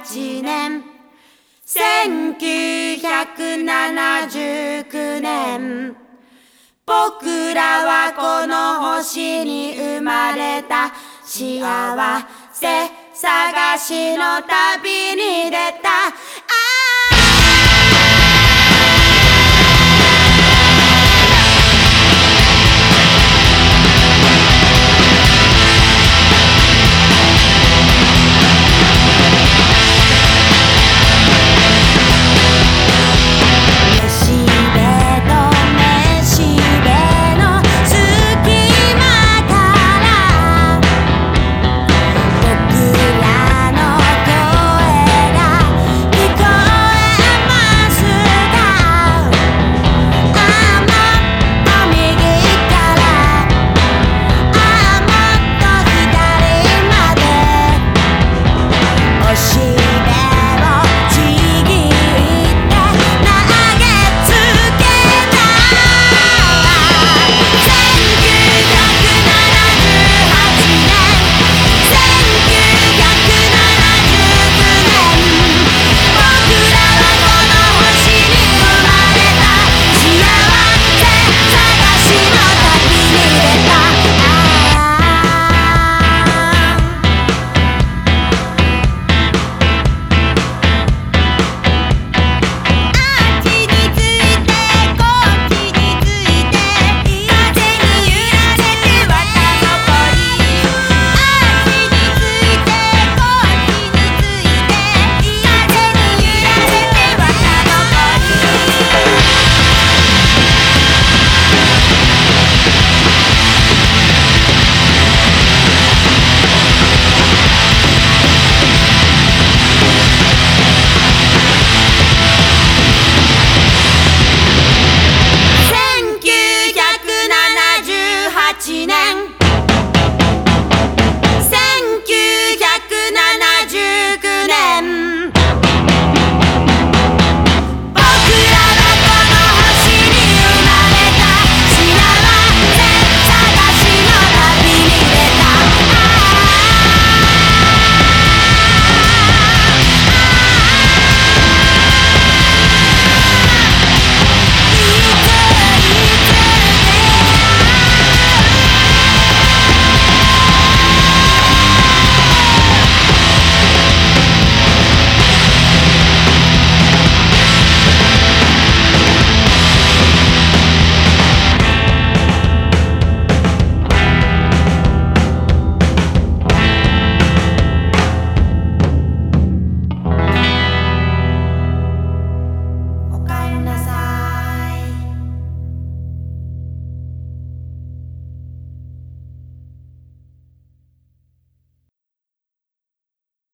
2008年。1979年。僕らはこの星に生まれた。幸せ探しの旅に出た。